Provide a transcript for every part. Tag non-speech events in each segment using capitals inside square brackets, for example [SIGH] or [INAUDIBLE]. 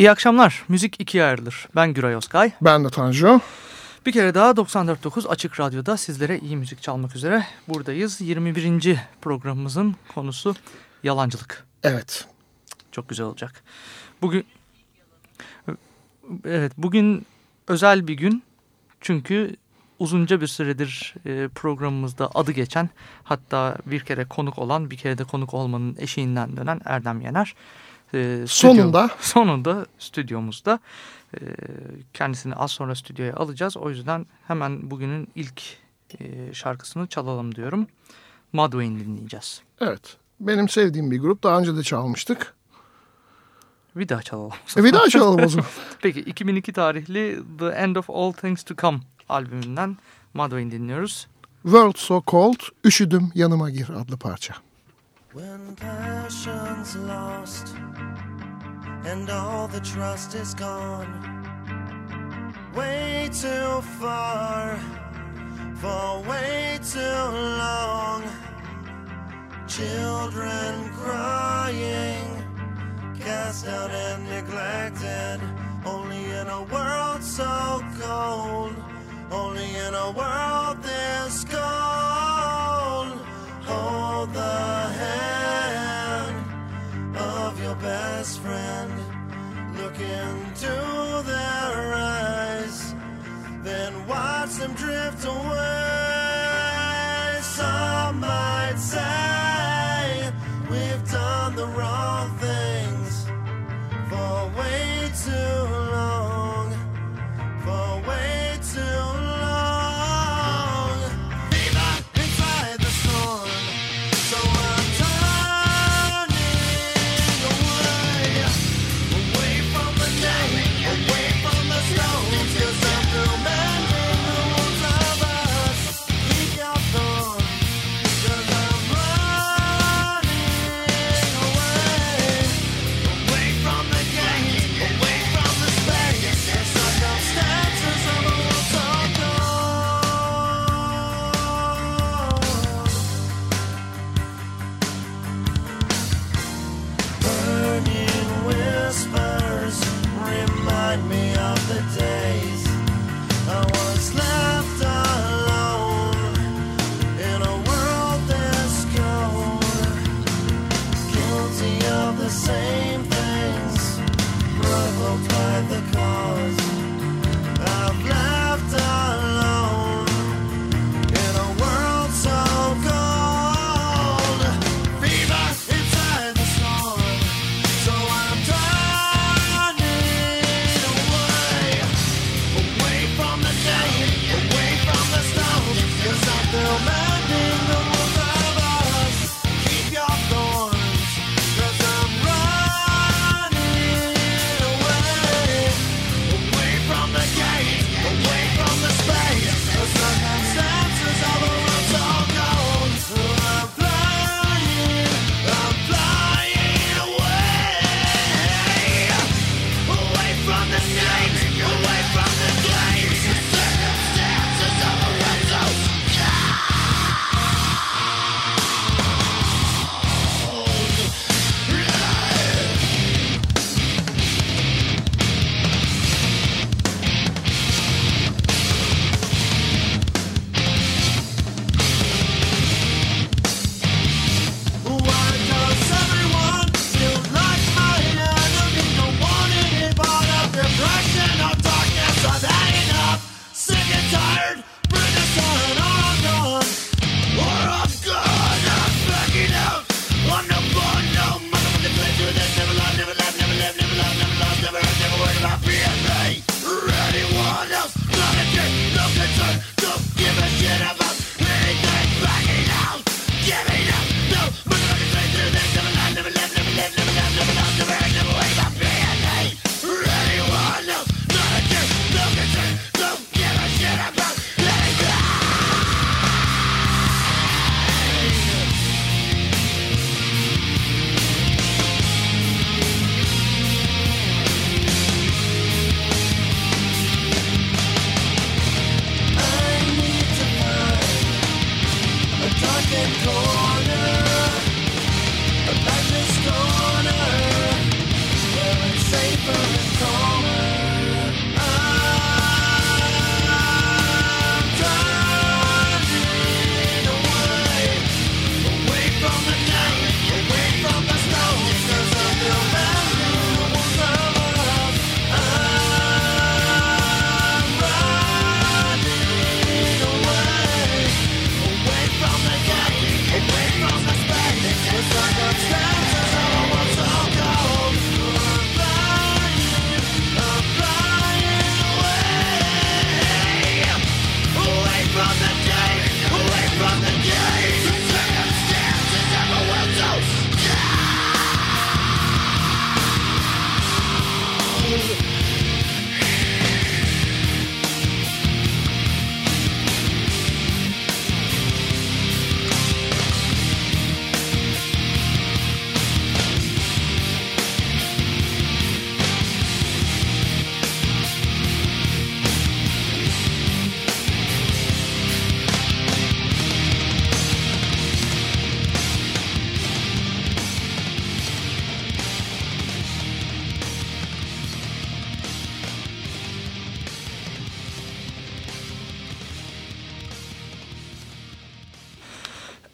İyi akşamlar. Müzik ikiye ayrılır. Ben Güray Oskay. Ben de Tanju. Bir kere daha 94.9 Açık Radyo'da sizlere iyi müzik çalmak üzere buradayız. 21. programımızın konusu yalancılık. Evet. Çok güzel olacak. Bugün Evet, bugün özel bir gün. Çünkü uzunca bir süredir e, programımızda adı geçen hatta bir kere konuk olan bir kere de konuk olmanın eşiğinden dönen Erdem Yener. E, sonunda. [LAUGHS] Sonunda stüdyomuzda. E, kendisini az sonra stüdyoya alacağız. O yüzden hemen bugünün ilk e, şarkısını çalalım diyorum. Mudvayne dinleyeceğiz. Evet. Benim sevdiğim bir grup. Daha önce de çalmıştık. Bir daha çalalım. E bir daha çalalım o zaman. [LAUGHS] Peki 2002 tarihli The End of All Things to Come albümünden Mudvayne dinliyoruz. World So Cold, Üşüdüm Yanıma Gir adlı parça. When passion's lost and all the trust is gone Way too far for way too long Children crying cast out and neglected. Only in a world so cold, only in a world this cold.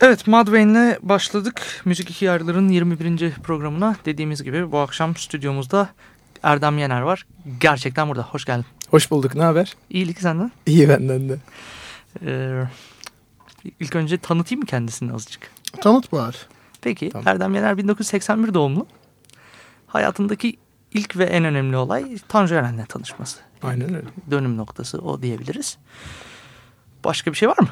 Evet Madwayne'le başladık. Müzik Hikayelerinin 21. programına. Dediğimiz gibi bu akşam stüdyomuzda Erdem Yener var. Gerçekten burada. Hoş geldin. Hoş bulduk. Ne haber? İyilik senden. İyi benden de. Ee, ilk önce tanıtayım mı kendisini azıcık? Tanıt bari. Peki Tamam. Erdem Yener 1981 doğumlu. Hayatındaki ilk ve en önemli olay Tanju Eren'le tanışması. Aynen öyle. Dönüm noktası o diyebiliriz. Başka bir şey var mı?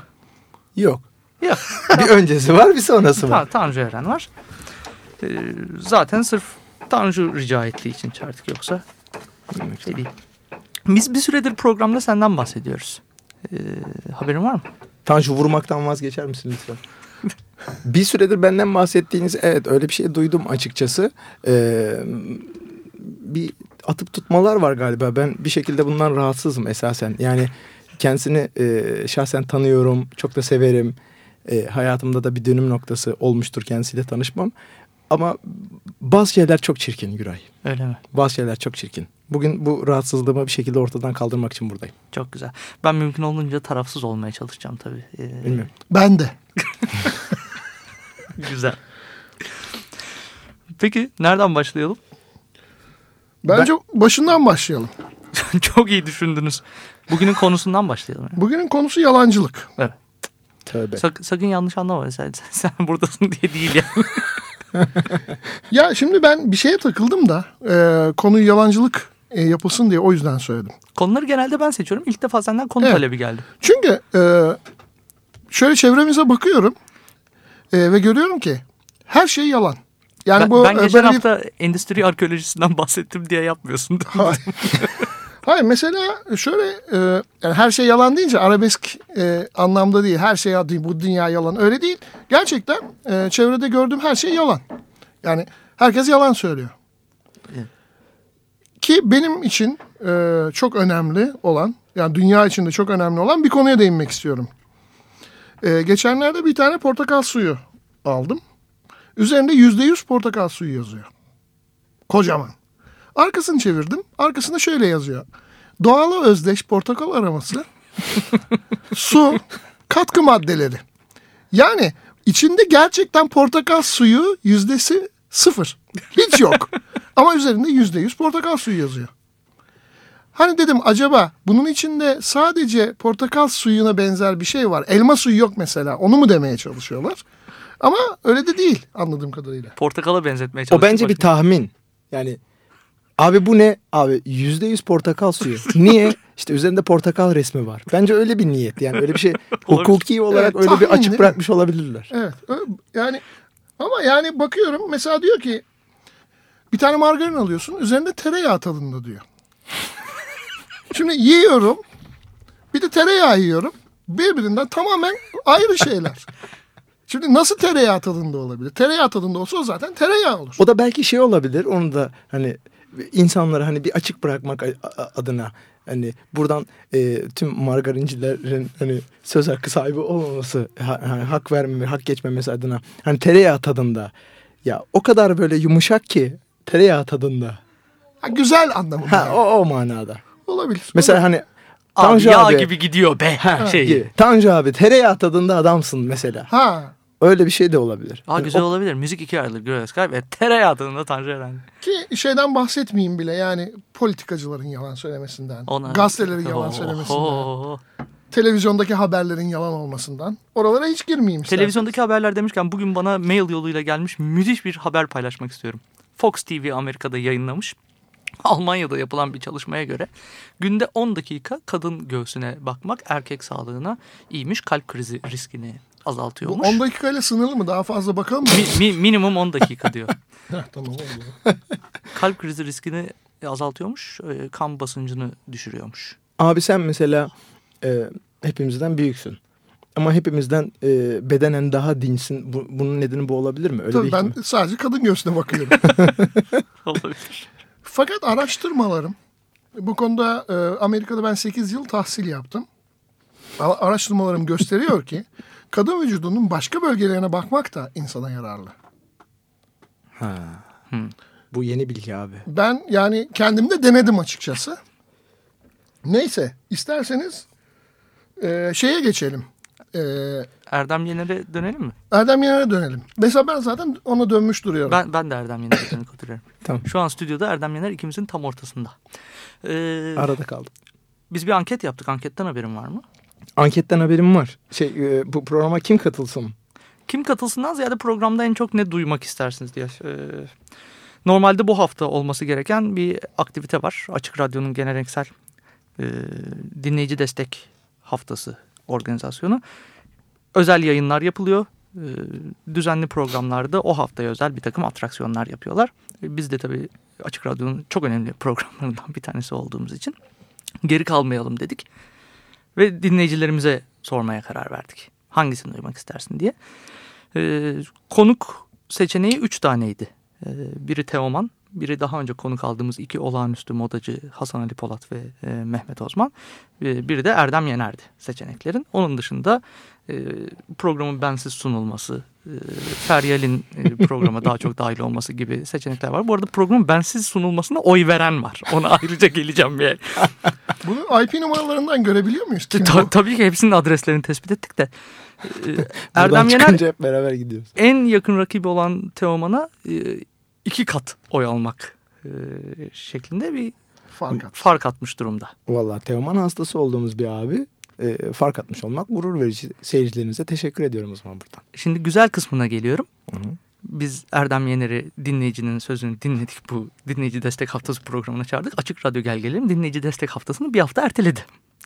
Yok. Yok. [LAUGHS] bir öncesi var bir sonrası var. Ta Tanju Eren var. Ee, zaten sırf Tanju rica ettiği için çağırdık yoksa şey değil. Biz bir süredir programda senden bahsediyoruz. Ee, haberin var mı? Tanju vurmaktan vazgeçer misin lütfen? [LAUGHS] bir süredir benden bahsettiğiniz evet öyle bir şey duydum açıkçası. Ee, bir atıp tutmalar var galiba. Ben bir şekilde bundan rahatsızım esasen. Yani kendisini e, şahsen tanıyorum. Çok da severim. E, hayatımda da bir dönüm noktası olmuştur kendisiyle tanışmam. Ama bazı şeyler çok çirkin Güray. Öyle mi? Bazı şeyler çok çirkin. Bugün bu rahatsızlığımı bir şekilde ortadan kaldırmak için buradayım. Çok güzel. Ben mümkün olduğunca tarafsız olmaya çalışacağım tabii. Ee, Bilmiyorum. Ben de. [LAUGHS] Güzel. Peki nereden başlayalım? Bence başından başlayalım. [LAUGHS] Çok iyi düşündünüz. Bugünün konusundan başlayalım. yani. Bugünün konusu yalancılık. Tövbe. Sak- sakın yanlış anlama. Sen, [LAUGHS] sen buradasın diye değil yani. [LAUGHS] [LAUGHS] Ya şimdi ben bir şeye takıldım da e, konuyu yalancılık e, yapılsın diye o yüzden söyledim. Konuları genelde ben seçiyorum. İlk defa senden konu Evet. talebi geldi. Çünkü e, şöyle çevremize bakıyorum e, ve görüyorum ki her şey yalan. Yani ben, bu ben e, geçen böyle bir- hafta endüstri arkeolojisinden bahsettim diye yapmıyorsun. Hayır. Hayır mesela şöyle e, yani her şey yalan deyince arabesk e, anlamda değil. Her şey bu dünya yalan öyle değil. Gerçekten e, çevrede gördüğüm her şey yalan. Yani herkes yalan söylüyor. Evet. Ki benim için e, çok önemli olan yani dünya içinde çok önemli olan bir konuya değinmek istiyorum. E, geçenlerde bir tane portakal suyu aldım. Üzerinde yüzde yüz portakal suyu yazıyor. Kocaman. Arkasını çevirdim. Arkasında şöyle yazıyor. Doğala özdeş portakal aroması, [LAUGHS] su, katkı maddeleri. Yani içinde gerçekten portakal suyu yüzdesi sıfır. Hiç yok. [LAUGHS] Ama üzerinde yüzde yüz portakal suyu yazıyor. Hani dedim acaba bunun içinde sadece portakal suyuna benzer bir şey var. Elma suyu yok mesela. Onu mu demeye çalışıyorlar? Ama öyle de değil anladığım kadarıyla. Portakala benzetmeye O çalıştım. bence bir tahmin. Yani abi bu ne? Abi yüzde yüz portakal suyu. [LAUGHS] Niye? İşte üzerinde portakal resmi var. Bence öyle bir niyet. Yani öyle bir şey [LAUGHS] hukuki olarak Evet, öyle bir açık bırakmış olabilirler. Evet. Yani ama yani bakıyorum mesela diyor ki bir tane margarin alıyorsun üzerinde tereyağı tadında diyor. [LAUGHS] Şimdi yiyorum bir de tereyağı yiyorum birbirinden tamamen ayrı şeyler. Şimdi nasıl tereyağı tadında olabilir? Tereyağı tadında olsa o zaten tereyağı olur. O da belki şey olabilir. Onu da hani insanları hani bir açık bırakmak adına hani buradan e, tüm margarincilerin hani söz hakkı sahibi olmaması, ha, hani hak vermeme, hak geçmemesi adına hani tereyağı tadında ya o kadar böyle yumuşak ki tereyağı tadında. Ha, güzel anlamında. Ha, o, o manada. Olabilir. Mesela hani Abi Tanju yağ abi, gibi gidiyor be. ha, şey. gibi. Tanju abi tereyağı tadında adamsın mesela. Ha Öyle bir şey de olabilir. Aa, Hani güzel o- olabilir. Müzik iki ayrılır. Güray Özkay ve tereyağı tadında Tanju Eren. ki şeyden bahsetmeyeyim bile yani politikacıların yalan söylemesinden, Ona... gazetelerin yalan Oo, söylemesinden, oo. televizyondaki haberlerin yalan olmasından. Oralara hiç girmeyeyim istersen. Televizyondaki haberler demişken bugün bana mail yoluyla gelmiş müthiş bir haber paylaşmak istiyorum. Fox TV Amerika'da yayınlamış. Almanya'da yapılan bir çalışmaya göre günde 10 dakika kadın göğsüne bakmak erkek sağlığına iyiymiş. Kalp krizi riskini Bu azaltıyormuş. 10 dakikayla sınırlı mı? Daha fazla bakalım mı? Mi- mi- minimum 10 dakika diyor. [LAUGHS] Heh, tamam oldu. [LAUGHS] Kalp krizi riskini azaltıyormuş. e, Kan basıncını düşürüyormuş. Abi sen mesela e, hepimizden büyüksün. Ama hepimizden e, bedenen daha dinçsin. Bu, bunun nedeni bu olabilir mi? Öyle Tabii ben ihtimal. sadece kadın göğsüne bakıyorum. [LAUGHS] Olabilir. Fakat araştırmalarım bu konuda e, Amerika'da ben 8 yıl tahsil yaptım. Araştırmalarım gösteriyor ki kadın vücudunun başka bölgelerine bakmak da insana yararlı. Ha. Bu yeni bilgi abi. Ben yani kendim de denedim açıkçası. Neyse isterseniz e, şeye geçelim. E, Erdem Yener'e dönelim mi? Erdem Yener'e dönelim. Mesela ben zaten ona dönmüş duruyorum. Ben, ben de Erdem Yener'e dönük oturuyorum. [LAUGHS] Tamam. Şu an stüdyoda Erdem Yener ikimizin tam ortasında. Ee, Arada kaldım. biz bir anket yaptık. Anketten haberin var mı? Anketten haberim var. Şey e, bu programa kim katılsın? Kim katılsından ziyade programda en çok ne duymak istersiniz diye. Ee, normalde bu hafta olması gereken bir aktivite var. Açık Radyo'nun geleneksel e, dinleyici destek haftası organizasyonu. Özel yayınlar yapılıyor. Düzenli programlarda o haftaya özel bir takım atraksiyonlar yapıyorlar. Biz de tabii Açık Radyo'nun çok önemli programlarından bir tanesi olduğumuz için geri kalmayalım dedik. Ve dinleyicilerimize sormaya karar verdik. Hangisini duymak istersin diye. Ee, konuk seçeneği üç taneydi. Ee, biri Teoman, biri daha önce konuk aldığımız iki olağanüstü modacı Hasan Ali Polat ve e, Mehmet Ozman. Ee, biri de Erdem Yener'di seçeneklerin. Onun dışında e, programın bensiz sunulması, e, Feryal'in e, programa daha çok dahil olması gibi seçenekler var. Bu arada programın bensiz sunulmasına oy veren var. Ona ayrıca geleceğim bir. [LAUGHS] Bunu IP numaralarından görebiliyor muyuz? Kim Ta- bu? tabii ki hepsinin adreslerini tespit ettik de. Buradan Erdem Yener hep beraber gidiyoruz. en yakın rakibi olan Teoman'a e, iki kat oy almak e, şeklinde bir Fark at. fark atmış durumda. Valla Teoman hastası olduğumuz bir abi. e, fark atmış olmak gurur verici. Seyircilerinize teşekkür ediyorum o zaman buradan. Şimdi güzel kısmına geliyorum. Hı hı. Biz Erdem Yener'i dinleyicinin sözünü dinledik. Bu dinleyici destek haftası programına çağırdık. Açık Radyo Gel Gelelim dinleyici destek haftasını bir hafta erteledi.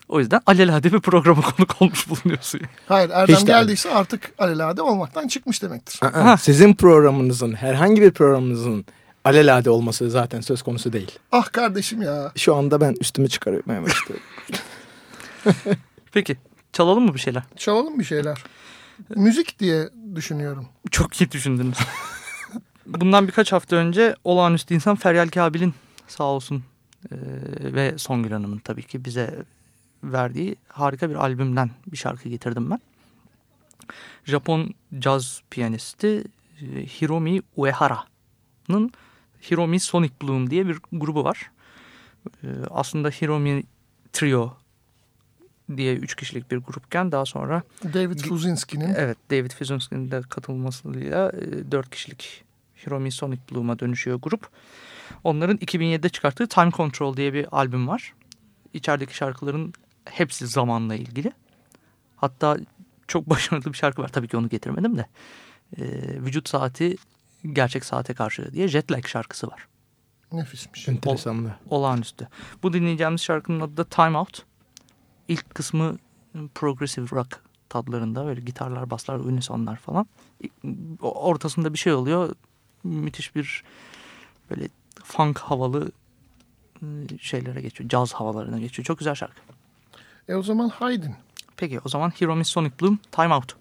O yüzden alelade bir programa [LAUGHS] konuk olmuş bulunuyorsun. Hayır Erdem Hiç de- geldiyse artık alelade olmaktan çıkmış demektir. Aa, Sizin programınızın herhangi bir programınızın alelade olması zaten söz konusu değil. Ah kardeşim ya. Şu anda ben üstümü çıkarıyorum hemen [LAUGHS] işte. Peki çalalım mı bir şeyler? Çalalım bir şeyler. Müzik diye düşünüyorum. Çok iyi düşündünüz. [LAUGHS] Bundan birkaç hafta önce olağanüstü insan Feryal Kabil'in sağ olsun e, ve Songül Hanım'ın tabii ki bize verdiği harika bir albümden bir şarkı getirdim ben. Japon caz piyanisti e, Hiromi Uehara'nın Hiromi Sonic Bloom diye bir grubu var. E, aslında Hiromi Trio diye üç kişilik bir grupken daha sonra David Fuzinski'nin Evet David Fizunsky'nin de katılmasıyla e, 4 kişilik Hiromi Sonic Bloom'a dönüşüyor grup. Onların 2007'de çıkarttığı Time Control diye bir albüm var. İçerideki şarkıların hepsi zamanla ilgili. Hatta çok [LAUGHS] başarılı bir şarkı var. Tabii ki onu getirmedim de. E, vücut saati gerçek saate karşı diye Jet Lag şarkısı var. nefismiş. Enteresan da. Olağanüstü. Bu dinleyeceğimiz şarkının adı da Time Out. İlk kısmı progressive rock tadlarında böyle gitarlar, baslar, unisonlar falan. Ortasında bir şey oluyor. Müthiş bir böyle funk havalı ıı, şeylere geçiyor. Caz havalarına geçiyor. Çok güzel şarkı. E o zaman Haydn. Peki o zaman Hiromi Sonic Bloom Time Out.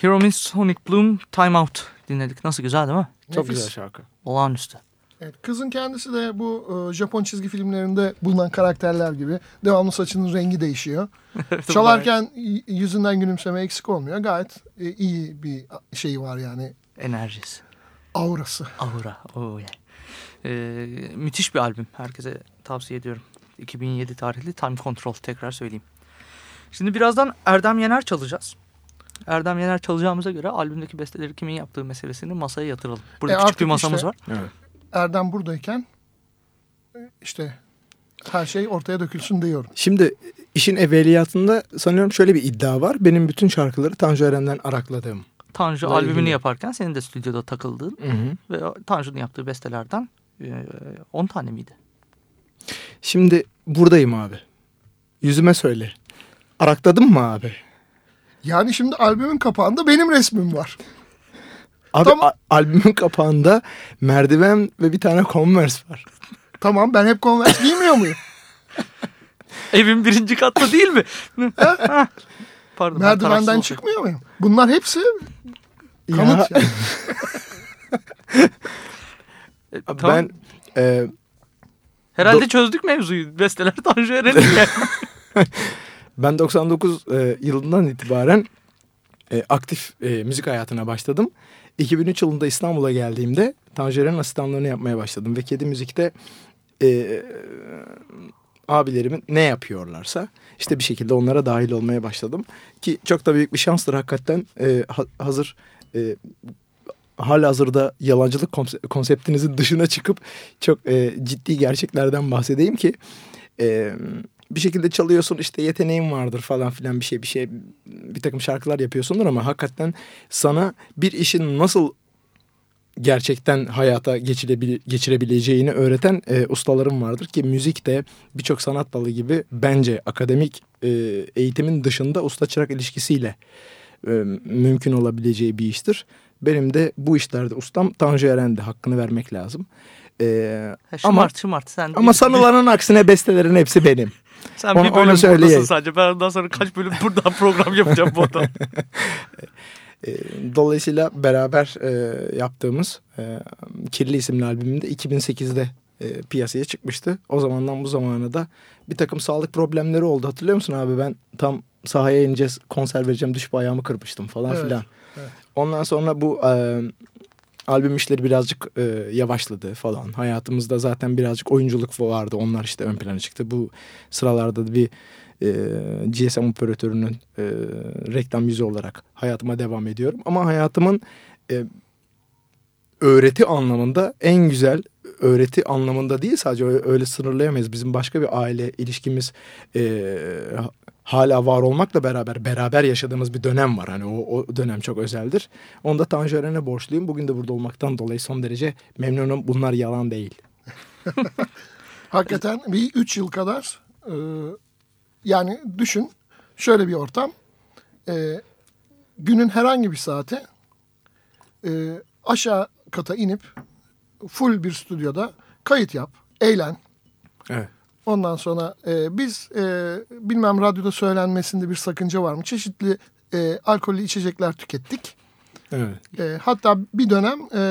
Hero Miss Sonic Bloom Time Out dinledik. Nasıl güzel değil mi? Çok Nefis. güzel şarkı. Olağanüstü. Evet, kızın kendisi de bu e, Japon çizgi filmlerinde bulunan karakterler gibi devamlı saçının rengi değişiyor. [LAUGHS] Çalarken yüzünden gülümseme eksik olmuyor. Gayet e, iyi bir şeyi var yani Enerjisi. aurası. Aura. Oh yeah. Ee, müthiş bir albüm. Herkese tavsiye ediyorum. 2007 tarihli Time Control tekrar söyleyeyim. Şimdi birazdan Erdem Yener çalacağız. Erdem Yener çalacağımıza göre albümdeki besteleri kimin yaptığı meselesini masaya yatıralım. Burada E küçük bir masamız işte- var. Evet. Erdem buradayken e, işte her şey ortaya dökülsün diyorum. Şimdi işin evveliyatında sanıyorum şöyle bir iddia var. Benim bütün şarkıları Tanju Eren'den arakladığım. Tanju Daha albümünü ilgili. yaparken senin de stüdyoda takıldığın Hı hı. ve Tanju'nun yaptığı bestelerden e, 10 tane miydi? Şimdi buradayım abi. Yüzüme söyle. Arakladın mı abi? Yani şimdi albümün kapağında benim resmim var. Abi Tamam. albümün kapağında merdiven ve bir tane Converse var. Tamam ben hep Converse giymiyor muyum? [LAUGHS] Evin birinci katta değil mi? [LAUGHS] Pardon. Merdivenden çıkmıyor muyum? Bunlar hepsi kanıt. Ya, yani. [LAUGHS] E, tamam. ben e, Herhalde Do- çözdük mevzuyu. Besteler Tanju Eren'in yani. Ben 99 e, yılından itibaren e, aktif e, müzik hayatına başladım. 2003 yılında İstanbul'a geldiğimde Tanju Eren'in asistanlığını yapmaya başladım ve Kedi Müzik'te e, abilerimin ne yapıyorlarsa işte bir şekilde onlara dahil olmaya başladım. Ki çok da büyük bir şanstır hakikaten e, ha- hazır e, hala hazırda yalancılık konse- konseptinizin dışına çıkıp çok e, ciddi gerçeklerden bahsedeyim ki e, bir şekilde çalıyorsun işte yeteneğin vardır falan filan bir şey bir şey bir takım şarkılar yapıyorsundur ama hakikaten sana bir işin nasıl gerçekten hayata geçirebil- geçirebileceğini öğreten e, ustalarım vardır ki müzik de birçok sanat dalı gibi bence akademik e, eğitimin dışında usta çırak ilişkisiyle e, mümkün olabileceği bir iştir. Benim de bu işlerde ustam Tanju Eren'de hakkını vermek lazım. E, Ha, ama şımart şımart sen. ama sanılanın aksine bestelerin hepsi benim. [LAUGHS] Sen onu- bir onu bölüm buradasın söyleyeyim. sadece. Ben ondan sonra kaç bölüm buradan [LAUGHS] program yapacağım bu adam. [LAUGHS] E, dolayısıyla beraber e, yaptığımız e, Kirli isimli albümünde 2008'de e, piyasaya çıkmıştı. O zamandan bu zamana da bir takım sağlık problemleri oldu. Hatırlıyor musun abi ben tam sahaya ineceğiz konser vereceğim düşüp ayağımı kırmıştım falan Evet, filan. evet. Ondan sonra bu e, albüm işleri birazcık e, yavaşladı falan. Hayatımızda zaten birazcık oyunculuk vardı. Onlar işte ön plana çıktı. Bu sıralarda da bir e, GSM operatörünün e, reklam yüzü olarak hayatıma devam ediyorum. Ama hayatımın e, öğreti anlamında en güzel öğreti anlamında değil sadece öyle, sınırlayamayız. Bizim başka bir aile ilişkimiz e, hala var olmakla beraber beraber yaşadığımız bir dönem var. Hani o, o dönem çok özeldir. Onda Tanju Eren'e borçluyum. Bugün de burada olmaktan dolayı son derece memnunum. Bunlar yalan değil. [LAUGHS] Hakikaten bir üç yıl kadar e, yani düşün şöyle bir ortam. E, günün herhangi bir saati e, aşağı kata inip full bir stüdyoda kayıt yap, eğlen. Evet. Ondan sonra e, biz e, bilmem radyoda söylenmesinde bir sakınca var mı? Çeşitli e, alkollü içecekler tükettik. Evet. E, hatta bir dönem e,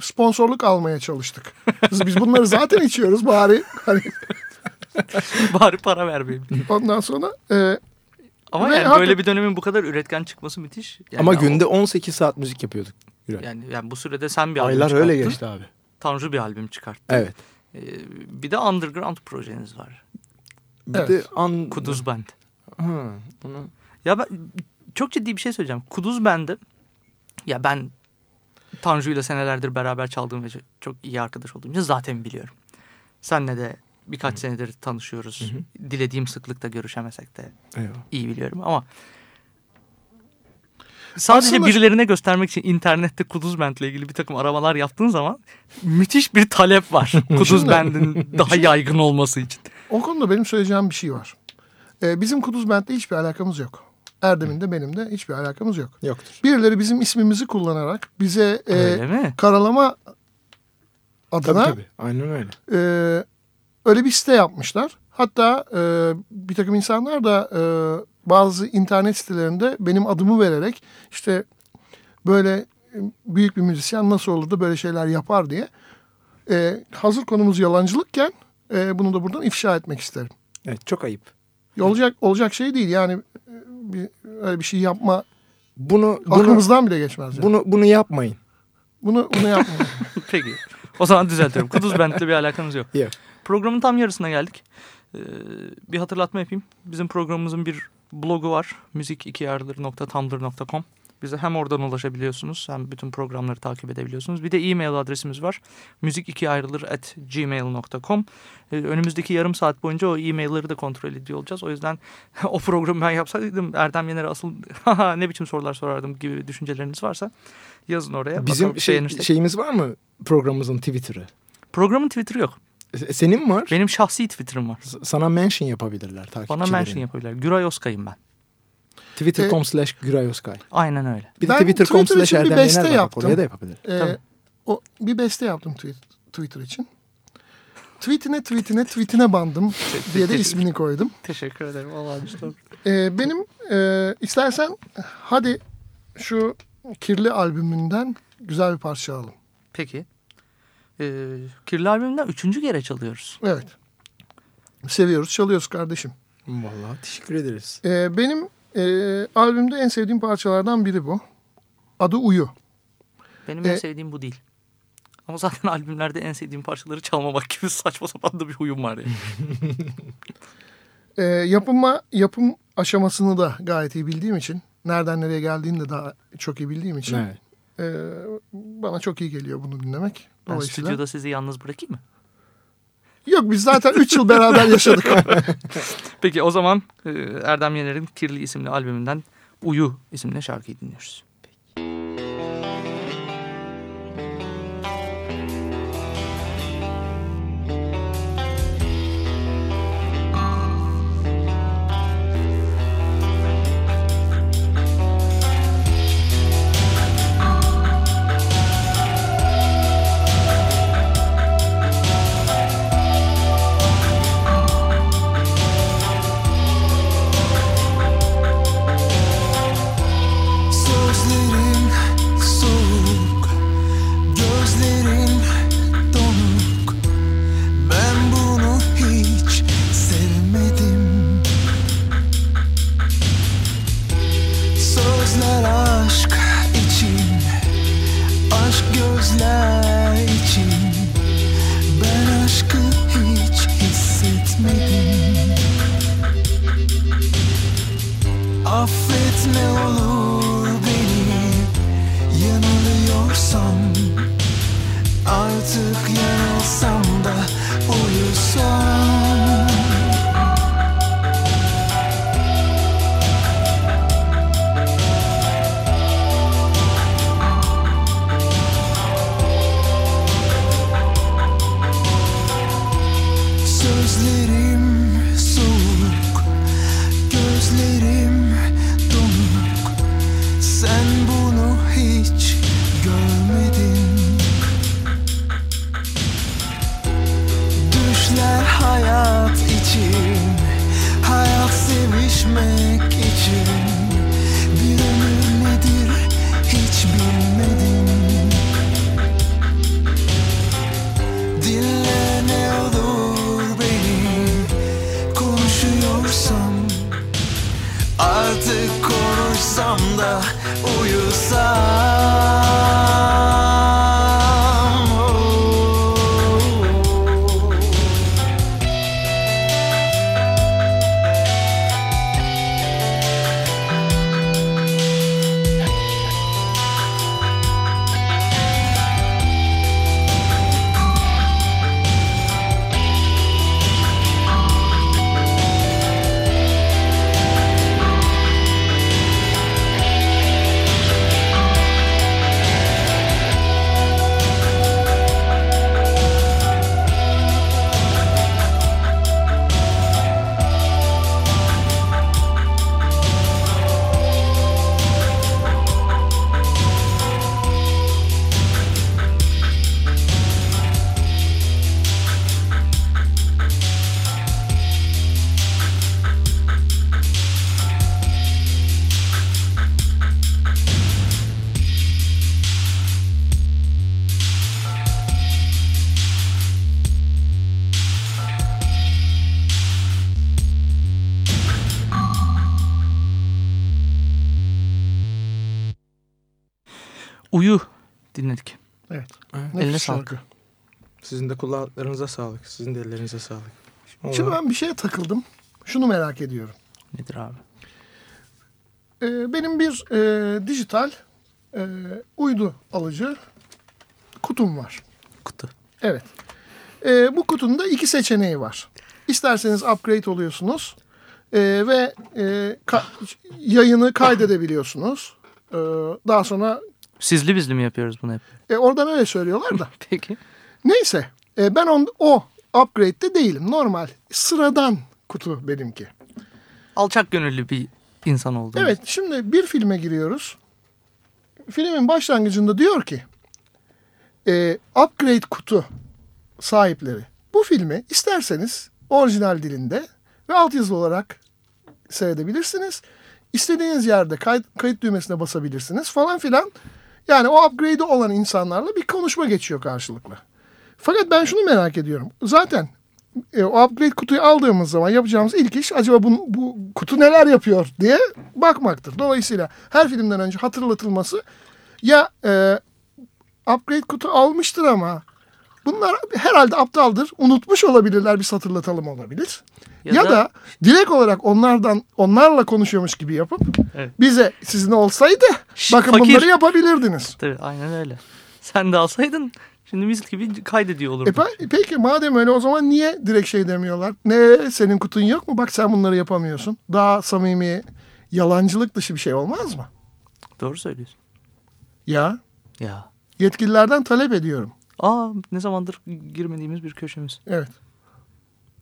sponsorluk almaya çalıştık. Biz, biz bunları zaten [LAUGHS] içiyoruz bari. Hani Bari para vermeyeyim. ondan sonra e, Ama yani böyle bir dönemin bu kadar üretken çıkması müthiş. Yani Ama o- günde 18 saat müzik yapıyorduk. Güray. yani, yani bu sürede sen bir albüm Aylar öyle çıkarttın, geçti abi. Tanju bir albüm çıkarttı. Evet. Ee, bir de underground projeniz var. Bir Evet. de an... Kuduz Band. Ha, onu... Ya ben çok ciddi bir şey söyleyeceğim. Kuduz Band'ı ya ben Tanju'yla senelerdir beraber çaldığım ve çok- iyi arkadaş olduğum için zaten biliyorum. Senle de birkaç senedir tanışıyoruz. Dilediğim sıklıkta görüşemesek de Eyvah. iyi biliyorum ama sadece Aslında- birilerine göstermek için internette Kuduz Band'le ilgili bir takım aramalar yaptığın zaman müthiş bir talep var. [LAUGHS] Kuduz Band'in [LAUGHS] daha yaygın olması için. o konuda benim söyleyeceğim bir şey var. E, bizim Kuduz Bent'le hiçbir alakamız yok. Erdem'in de benim de hiçbir alakamız yok. Yoktur. Birileri bizim ismimizi kullanarak bize e, mi? karalama Tabii adına tabii. Aynen öyle. e, öyle bir site yapmışlar. Hatta e, bir takım insanlar da e, bazı internet sitelerinde benim adımı vererek işte böyle e, büyük bir müzisyen nasıl olur da böyle şeyler yapar diye E, hazır konumuz yalancılıkken e, bunu da buradan ifşa etmek isterim. Evet çok ayıp. Olacak olacak şey değil yani e, bir, öyle bir şey yapma Bunu bunu aklımızdan bile geçmez. Yani. bunu bunu yapmayın. Bunu bunu yapmayın. [LAUGHS] Peki. O zaman düzeltiyorum. Kuduz Bent'le bir alakamız yok. Yok. Programın tam yarısına geldik. Ee, bir hatırlatma yapayım. Bizim programımızın bir blogu var. müzik2yardır.tumblr.com Bize hem oradan ulaşabiliyorsunuz hem bütün programları takip edebiliyorsunuz. Bir de e-mail adresimiz var. müzik2ayrılır@gmail.com. Ee, önümüzdeki yarım saat boyunca o e-mailleri de kontrol ediyor olacağız. O yüzden [LAUGHS] o programı ben yapsaydım Erdem Yener'e asıl [LAUGHS] ne biçim sorular sorardım gibi düşünceleriniz varsa yazın oraya. Bizim Bakalım şey, beğenirsek. şeyimiz var mı programımızın Twitter'ı? Programın Twitter'ı yok. Se- Senin mi var? Benim şahsi Twitter'ım var. S- Sana mention yapabilirler takipçilerin. Bana mention yapabilirler. Güray Oskay'ım ben. Twitter.com slash Güray Özkay. Aynen öyle. Bir de Twitter.com Twitter slash için bir Erdem beste Yener yaptım. Oraya da yapabilir. Ee, Tabii. o bir beste yaptım Twitter için. Tweetine tweetine tweetine bandım diye de ismini koydum. Teşekkür ederim. Olağanüstü. Ee, benim e, istersen hadi şu kirli albümünden güzel bir parça alalım. Peki. Ee, Kirli albümünden üçüncü kere çalıyoruz. Evet. Seviyoruz, çalıyoruz kardeşim. Vallahi teşekkür ederiz. Ee, benim e, albümde en sevdiğim parçalardan biri bu. Adı Uyu. Benim en E- sevdiğim bu değil. Ama zaten [LAUGHS] albümlerde en sevdiğim parçaları çalmamak gibi [LAUGHS] saçma sapan da bir huyum var yani. [LAUGHS] Ee, yapıma, yapım aşamasını da gayet iyi bildiğim için, nereden nereye geldiğini de daha çok iyi bildiğim için Evet. e, bana çok iyi geliyor bunu dinlemek. Ben stüdyoda sizi yalnız bırakayım mı? Yok biz zaten 3 yıl beraber yaşadık. [LAUGHS] Peki o zaman e, Erdem Yener'in Kirli isimli albümünden Uyu isimli şarkıyı dinliyoruz. Sözlerin şarkı. Sizin de kulaklarınıza sağlık. Sizin de ellerinize sağlık. Şimdi Vallahi- ben bir şeye takıldım. Şunu merak ediyorum. Nedir abi? Ee, benim bir e, dijital e, uydu alıcı kutum var. Kutu. Evet. Ee, bu kutunun da iki seçeneği var. İsterseniz upgrade oluyorsunuz ee, ve e, ka- yayını kaydedebiliyorsunuz. Ee, daha sonra Sizli bizli mi yapıyoruz bunu hep? e, oradan öyle söylüyorlar da. [LAUGHS] Peki. Neyse e, ben on, o upgrade'de değilim. Normal sıradan kutu benimki. Alçak gönüllü bir insan oldunuz. Evet şimdi bir filme giriyoruz. Filmin başlangıcında diyor ki e, upgrade kutu sahipleri bu filmi isterseniz orijinal dilinde ve altyazılı olarak seyredebilirsiniz. İstediğiniz yerde kayıt, kayıt düğmesine basabilirsiniz falan filan. Yani o upgrade'i olan insanlarla bir konuşma geçiyor karşılıklı. Fakat ben şunu merak ediyorum. Zaten e, o upgrade kutuyu aldığımız zaman yapacağımız ilk iş acaba bu, bu kutu neler yapıyor diye bakmaktır. Dolayısıyla her filmden önce hatırlatılması ya e, upgrade kutu almıştır ama bunlar herhalde aptaldır. Unutmuş olabilirler bir hatırlatalım olabilir. Ya, Ya da, da- direkt olarak onlardan onlarla konuşuyormuş gibi yapıp Evet. bize sizin olsaydı Şşt, bakın fakir. bunları yapabilirdiniz. Tabii aynen öyle. Sen de alsaydın şimdi mis gibi kaydediyor E, olurdun. pe- peki madem öyle o zaman niye direkt şey demiyorlar? Ne senin kutun yok mu? Bak sen bunları yapamıyorsun. Daha samimi, yalancılık dışı bir şey olmaz mı? Doğru söylüyorsun. Ya Ya. yetkililerden talep ediyorum. Aa ne zamandır girmediğimiz bir köşemiz. Evet.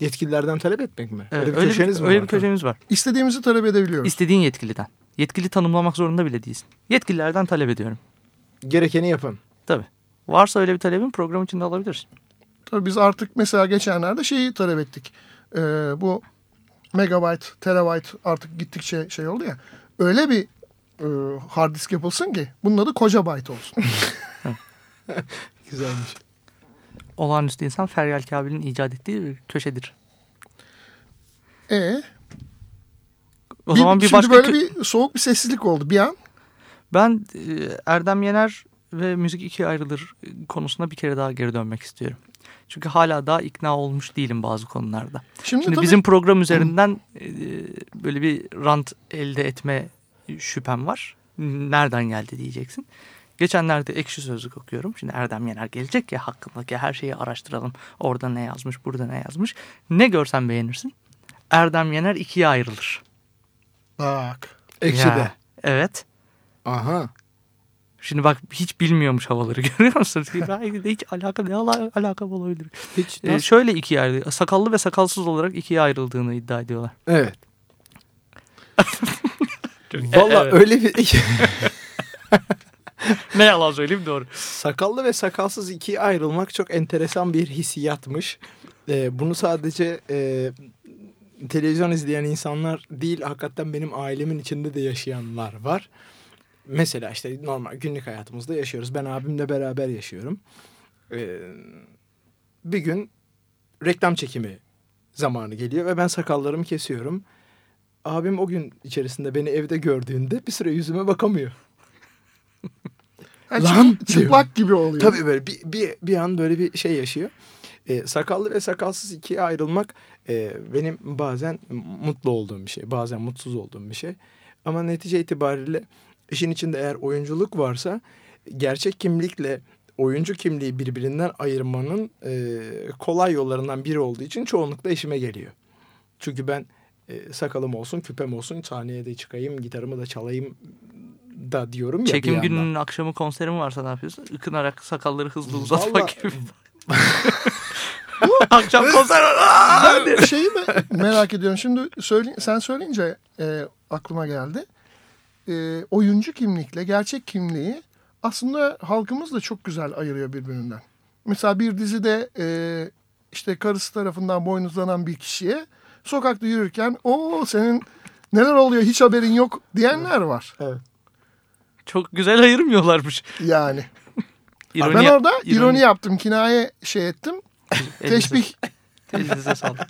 Yetkililerden talep etmek mi? Evet, öyle bir öyle köşeniz mi öyle var? bir köşemiz var. İstediğimizi talep edebiliyoruz. İstediğin yetkiliden. Yetkili tanımlamak zorunda bile değilsin. Yetkililerden talep ediyorum. Gerekeni yapın. Tabii. Varsa öyle bir talebin program içinde alabilirsin. Tabii biz artık mesela geçenlerde şeyi talep ettik. Ee, bu megabyte, terabyte artık gittikçe şey oldu ya. Öyle bir e, hard disk yapılsın ki bunun adı koca byte olsun. [LAUGHS] [LAUGHS] Güzelmiş. Olağanüstü insan Feryal Kabil'in icat ettiği bir köşedir. E O zaman bir şimdi başka böyle bir soğuk bir sessizlik oldu bir an. Ben e, Erdem Yener ve müzik ikiye ayrılır konusuna bir kere daha geri dönmek istiyorum. Çünkü hala daha ikna olmuş değilim bazı konularda. Şimdi, Şimdi tabii, bizim program üzerinden e, böyle bir rant elde etme şüphem var. Nereden geldi diyeceksin. Geçenlerde ekşi sözlük okuyorum. Şimdi Erdem Yener gelecek ya hakkındaki her şeyi araştıralım. Orada ne yazmış, burada ne yazmış. Ne görsen beğenirsin. Erdem Yener ikiye ayrılır. Bak. Ekşi'de. Ya, evet. Aha. Şimdi bak hiç bilmiyormuş havaları [LAUGHS] görüyor musun? Hiç alaka ne ala, alaka olabilir? Hiç Ee, şöyle ikiye ayrı, sakallı ve sakalsız olarak ikiye ayrıldığını iddia ediyorlar. Evet. [LAUGHS] Valla Evet. öyle bir [LAUGHS] [LAUGHS] Ne yalan söyleyeyim doğru. sakallı ve sakalsız ikiye ayrılmak çok enteresan bir hissiyatmış. Ee, bunu sadece e, televizyon izleyen insanlar değil, hakikaten benim ailemin içinde de yaşayanlar var. Mesela işte normal günlük hayatımızda yaşıyoruz. Ben abimle beraber yaşıyorum. Ee, bir gün reklam çekimi zamanı geliyor ve ben sakallarımı kesiyorum. Abim o gün içerisinde beni evde gördüğünde bir süre yüzüme bakamıyor. Yani Lan çıp- çıplak gibi oluyor. Tabii böyle bir, bir, bir an böyle bir şey yaşıyor. Ee, sakallı ve sakalsız ikiye ayrılmak e, benim bazen mutlu olduğum bir şey. Bazen mutsuz olduğum bir şey. Ama netice itibariyle işin içinde eğer oyunculuk varsa gerçek kimlikle oyuncu kimliği birbirinden ayırmanın e, kolay yollarından biri olduğu için çoğunlukla işime geliyor. Çünkü ben e, sakalım olsun, küpem olsun, sahneye de çıkayım, gitarımı da çalayım da diyorum ya Çekim gününün akşamı konserim varsa ne yapıyorsun? Ikınarak sakalları hızlı uzatmak Vallahi- gibi. [LAUGHS] Akşam konser var. Şeyi me- merak ediyorum. Şimdi söyle, sen söyleyince e, aklıma geldi. E, oyuncu kimlikle gerçek kimliği aslında halkımız da çok güzel ayırıyor birbirinden. Mesela bir dizide e, işte karısı tarafından boynuzlanan bir kişiye sokakta yürürken o senin neler oluyor hiç haberin yok diyenler var. Evet. Çok güzel ayırmıyorlarmış. Yani. [LAUGHS] İroni, ben orada ironi- ironi yaptım. Kinaye şey ettim. [LAUGHS] Teşbih. [LAUGHS] Elinize sağlık.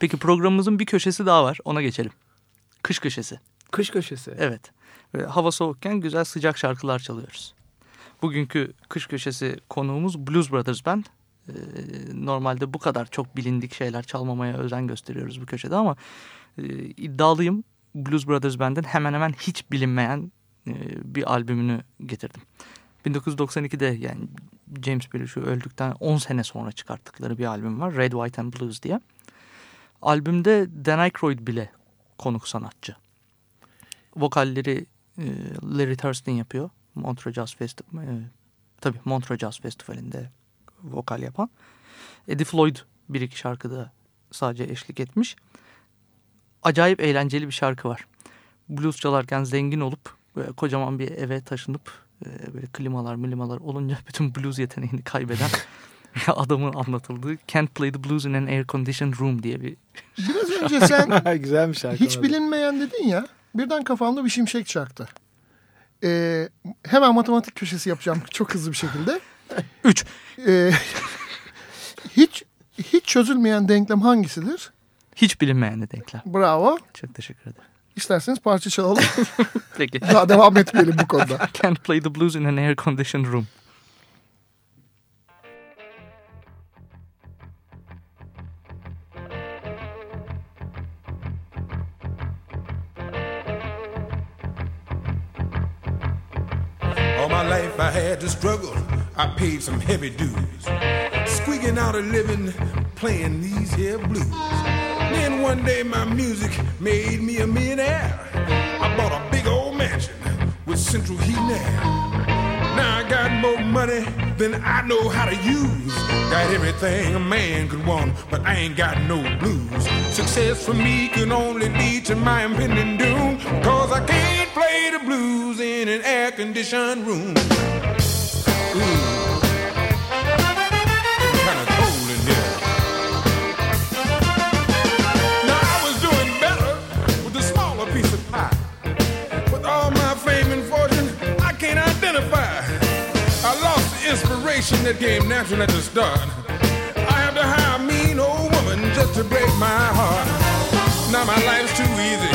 Peki programımızın bir köşesi daha var. Ona geçelim. Kış köşesi. Kış köşesi. Evet. Böyle hava soğukken güzel sıcak şarkılar çalıyoruz. bugünkü kış köşesi konuğumuz Blues Brothers Band. Ee, normalde bu kadar çok bilindik şeyler çalmamaya özen gösteriyoruz bu köşede ama e, iddialıyım. Blues Brothers Band'in hemen hemen hiç bilinmeyen e, bir albümünü getirdim. 1992'de yani James Belushi öldükten 10 sene sonra çıkarttıkları bir albüm var. Red, White and Blues diye. Albümde Dan Aykroyd bile konuk sanatçı. Vokalleri e, Larry Thurston yapıyor. Montreux Jazz Festival, e, tabii Jazz Festivali'nde vokal yapan. Eddie Floyd bir iki şarkıda sadece eşlik etmiş. Acayip eğlenceli bir şarkı var. Blues çalarken zengin olup böyle kocaman bir eve taşınıp e, böyle klimalar milimalar olunca [LAUGHS] bütün blues yeteneğini kaybeden [LAUGHS] adamın anlatıldığı Can't Play the Blues in an Air Conditioned Room diye bir [LAUGHS] Biraz önce sen Güzel bir şarkı. hiç var. bilinmeyen dedin ya. Birden kafamda bir şimşek çaktı. Ee, hemen matematik köşesi yapacağım çok hızlı bir şekilde. Üç. Ee, hiç hiç çözülmeyen denklem hangisidir? hiç bilinmeyen denklem. Bravo. Çok teşekkür ederim. İsterseniz parça çalalım. [LAUGHS] Peki. Daha devam etmeyelim bu konuda. [LAUGHS] Can't Play the Blues in an Air Conditioned Room. All my life I had to struggle. I paid some heavy dues. Squeaking out a living, playing these here blues. One day my music made me a millionaire. I bought a big old mansion with central heating air. Now I got more money than I know how to use. Got everything a man could want, but I ain't got no blues. Success for me can only lead to my impending doom. Cause I can't play the blues in an air conditioned room. Ooh. Inspiration that came natural at the start. I had to hire a mean old woman just to break my heart. Now my life's too easy.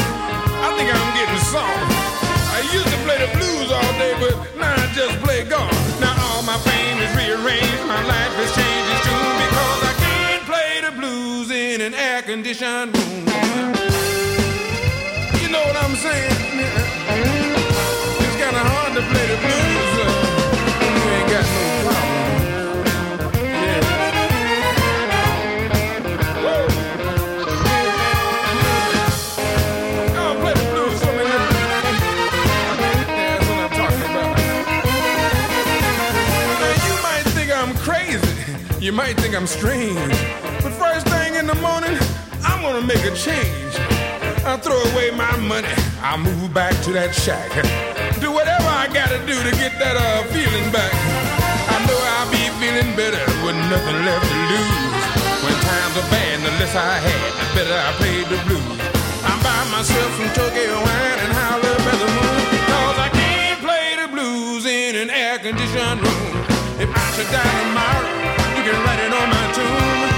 I think I'm getting soft. I used to play the blues all day, but now I just play golf. Now all my fame is rearranged, my life has changed its tune because I can't play the blues in an air-conditioned room. You know what I'm saying? It's kinda hard to play the blues uh, might think I'm strange. But first thing in the morning, I'm gonna make a change. I'll throw away my money. I'll move back to that shack. Do whatever I gotta do to get that uh, feeling back. I know I'll be feeling better with nothing left to lose. When times are bad, the less I had, the better I played the blues. I'm by myself some Tokyo wine and holler at the moon. Cause I can't play the blues in an air-conditioned room. If I should die tomorrow, you can write it on my tomb.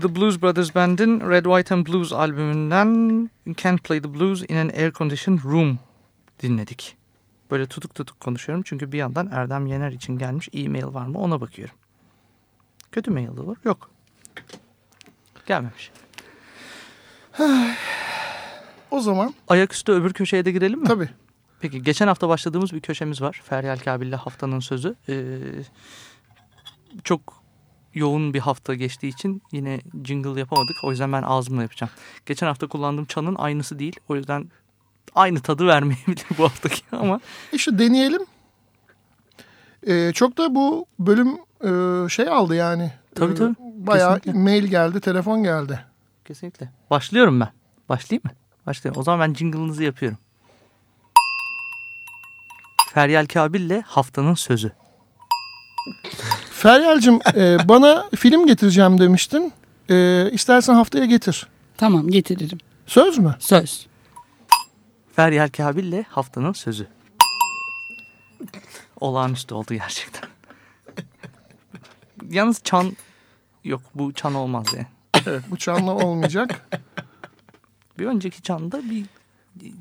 The Blues Brothers Band'in Red, White and Blues albümünden Can't Play the Blues in an Air Conditioned Room dinledik. Böyle tutuk tutuk konuşuyorum çünkü bir yandan Erdem Yener için gelmiş e-mail var mı ona bakıyorum. Kötü mail de var. Yok. Gelmemiş. [SIGHS] O zaman Ayaküstü öbür köşeye de girelim mi? tabii. Peki geçen hafta başladığımız bir köşemiz var. Feryal Kabil'le haftanın sözü. Ee, çok yoğun bir hafta geçtiği için yine jingle yapamadık. O yüzden ben ağzımla yapacağım. Geçen hafta kullandığım çanın aynısı değil. O yüzden aynı tadı vermeyebilir bu haftaki [LAUGHS] ama İşte deneyelim. Ee, çok da bu bölüm e, şey aldı yani. Tabii, Ee, tabii. Bayağı Kesinlikle. mail geldi, telefon geldi. kesinlikle. Başlıyorum ben. Başlayayım mı? Başlıyorum. O zaman ben jingle'ınızı yapıyorum. Feryal Kabil'le haftanın sözü. [LAUGHS] Feryal'cim e, bana film getireceğim demiştin. E, istersen haftaya getir. Tamam getiririm. Söz mü? Söz. Feryal Kabil'le haftanın sözü. Olağanüstü oldu gerçekten. Yalnız çan yok bu çan olmaz yani. Evet, bu çanla olmayacak. Bir önceki çanda bir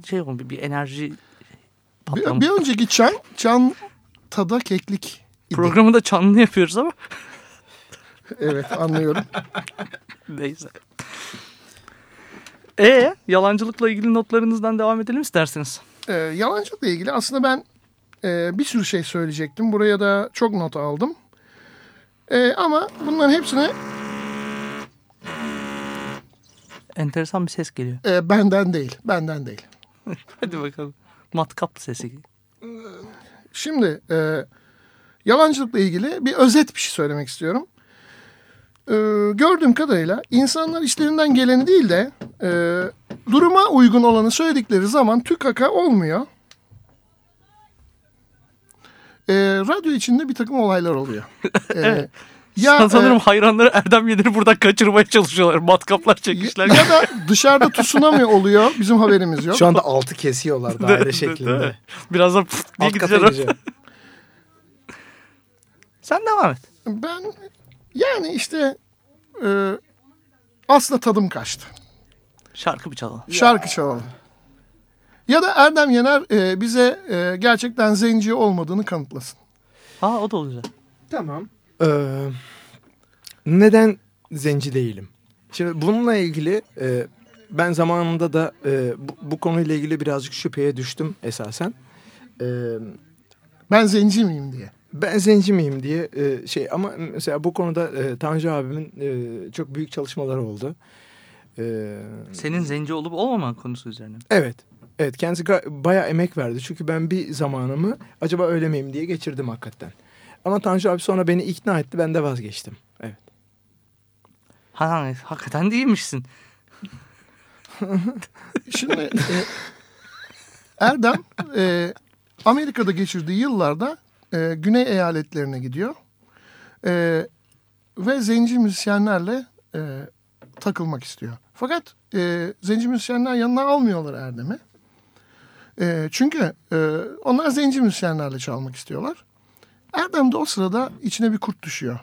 şey oldu bir, enerji bir, bir önceki çan, çan tada keklik. Programı da çanlı yapıyoruz ama [LAUGHS] Evet anlıyorum. neyse. E yalancılıkla ilgili notlarınızdan devam edelim isterseniz. E, yalancılıkla ilgili aslında ben e, bir sürü şey söyleyecektim. Buraya da çok not aldım. E, ama bunların hepsini Enteresan bir ses geliyor. e, benden değil. Benden değil. [LAUGHS] Hadi bakalım. Matkap sesi. Şimdi e, yalancılıkla ilgili bir özet bir şey söylemek istiyorum. E, gördüğüm kadarıyla insanlar işlerinden geleni değil de e, duruma uygun olanı söyledikleri zaman tükaka olmuyor. E, radyo içinde bir takım olaylar oluyor. [LAUGHS] E, ya, Sanırım e, hayranları Erdem Yener'i buradan kaçırmaya çalışıyorlar. Matkaplar çekmişler. ya da dışarıda tsunami oluyor. Bizim haberimiz yok. Şu anda altı kesiyorlar daire [LAUGHS] şeklinde. Birazdan pıf diye gideceğim. [LAUGHS] Sen devam et. Ben yani işte e, aslında tadım kaçtı. Şarkı bir çalalım. Şarkı çalalım. Ya da Erdem Yener e, bize e, gerçekten zenci olmadığını kanıtlasın. Aa o da güzel. Tamam. Ee, neden zenci değilim? Şimdi bununla ilgili e, ben zamanında da e, bu, bu konuyla ilgili birazcık şüpheye düştüm esasen. E, Ben zenci miyim diye. Ben zenci miyim diye e, şey ama mesela bu konuda e, Tanju abimin e, çok büyük çalışmaları oldu. E, Senin zenci olup olmaman konusu üzerine. evet. Evet kendisi bayağı emek verdi. Çünkü ben bir zamanımı acaba öyle miyim diye geçirdim hakikaten. Ama Tanju abi sonra beni ikna etti ben de vazgeçtim. Evet. Ha, hakikaten değilmişsin. [LAUGHS] Şimdi e, Erdem e, Amerika'da geçirdiği yıllarda e, güney eyaletlerine gidiyor. E, ve zenci müzisyenlerle e, takılmak istiyor. Fakat e, zenci müzisyenler yanına almıyorlar Erdem'i. E, çünkü e, onlar zenci müzisyenlerle çalmak istiyorlar. Erdem de o sırada içine bir kurt düşüyor.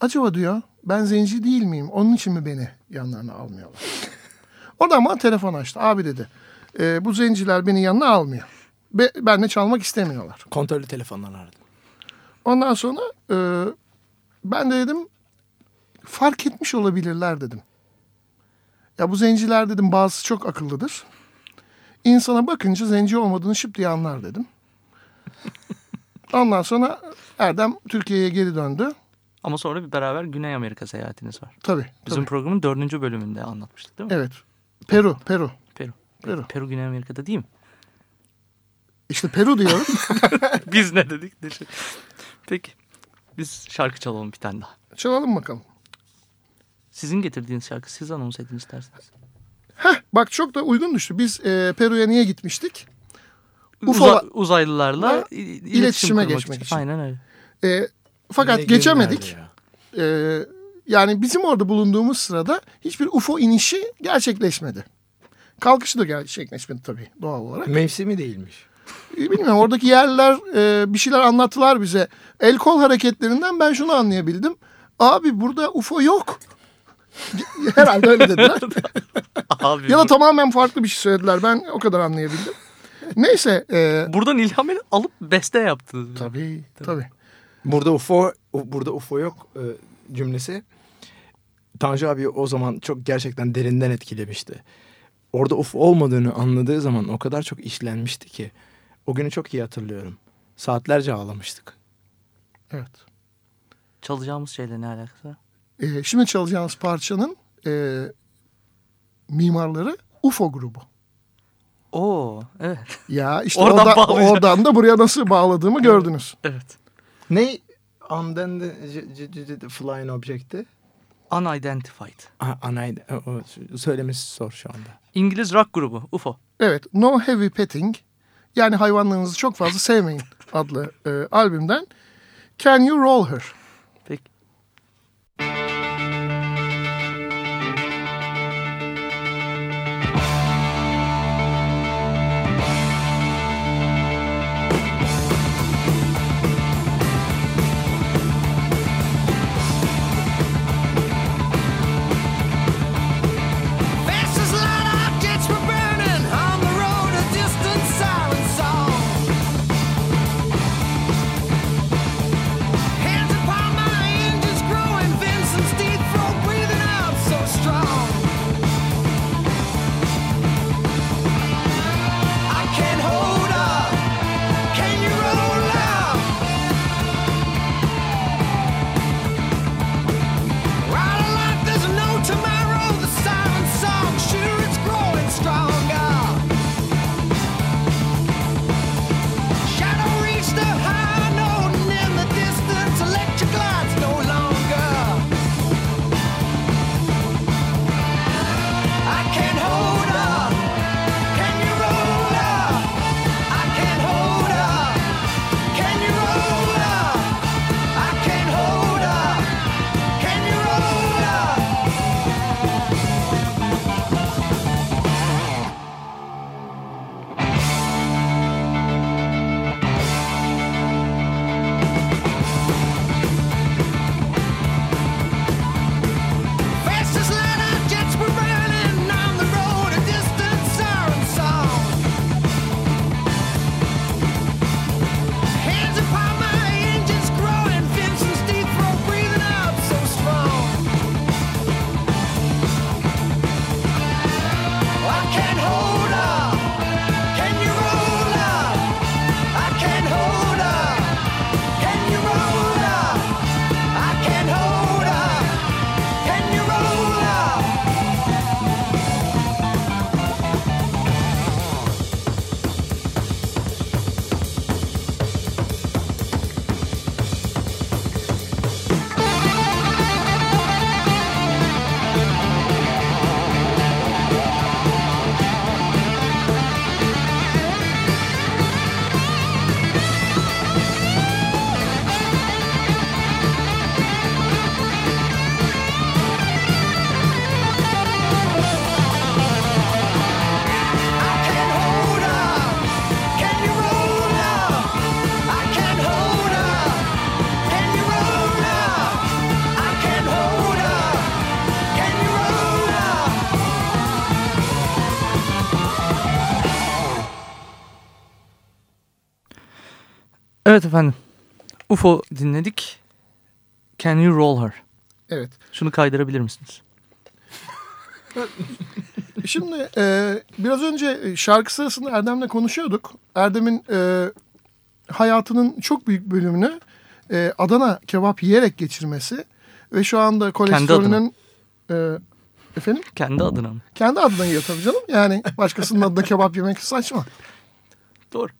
Acaba diyor ben zenci değil miyim? Onun için mi beni yanlarına almıyorlar? [LAUGHS] O da ama telefon açtı. Abi dedi "e, bu zenciler beni yanına almıyor. Be, benle çalmak istemiyorlar. Kontrollü telefonlar aradım. Ondan sonra e, ben de dedim fark etmiş olabilirler dedim. Ya bu zenciler dedim bazısı çok akıllıdır. İnsana bakınca zenci olmadığını şıp diye anlar dedim. Ondan sonra Erdem Türkiye'ye geri döndü. Ama sonra bir beraber Güney Amerika seyahatiniz var. Tabii. Bizim tabii. programın dördüncü bölümünde anlatmıştık değil mi? Evet. Peru, Peru. Peru. Peru. Peru Güney Amerika'da değil mi? İşte Peru diyoruz. [LAUGHS] Biz ne dedik? Şey- Peki. Biz şarkı çalalım bir tane daha. Çalalım bakalım. Sizin getirdiğiniz şarkı siz anons edin isterseniz. Heh, bak çok da uygun düştü. Biz e, Peru'ya niye gitmiştik? Uza- Ufa- uzaylılarla iletişim iletişime geçmek için. Aynen öyle. E, fakat Ne geçemedik. ya. E, yani bizim orada bulunduğumuz sırada hiçbir UFO inişi gerçekleşmedi. Kalkışı da gerçekleşmedi tabii doğal olarak. Mevsimi değilmiş. Bilmiyorum oradaki yerliler e, bir şeyler anlattılar bize. El kol hareketlerinden ben şunu anlayabildim. Abi burada UFO yok. [LAUGHS] Herhalde öyle dediler. [LAUGHS] Abi ya da tamamen farklı bir şey söylediler. Ben o kadar anlayabildim. Neyse. E, buradan ilham alıp beste yaptınız. tabii tabii. Burada UFO burada UFO yok e, cümlesi. Tanju abi o zaman çok gerçekten derinden etkilemişti. Orada UFO olmadığını anladığı zaman o kadar çok işlenmişti ki. O günü çok iyi hatırlıyorum. Saatlerce ağlamıştık. Evet. Çalacağımız şeyle ne alakası var? E, şimdi çalacağımız parçanın e, mimarları UFO grubu. Oo evet. Ya [LAUGHS] işte Oradan oradan, bağlayacağım. oradan da buraya nasıl bağladığımı gördünüz. Evet. Ne? C- flying object'i? Unidentified. O söylemesi zor şu anda. İngiliz rock grubu UFO. Evet, No Heavy Petting yani hayvanlarınızı çok fazla sevmeyin adlı e, albümden Can You Roll Her? Evet efendim. UFO dinledik. Can you roll her? Evet. Şunu kaydırabilir misiniz? [LAUGHS] Şimdi e, biraz önce şarkı sırasında Erdem'le konuşuyorduk. Erdem'in e, hayatının çok büyük bölümünü e, Adana kebap yiyerek geçirmesi ve şu anda kolesterolünün e, efendim Kendi adına mı? kendi adına yiyor tabii canım. Yani başkasının adına kebap yemek saçma. Doğru.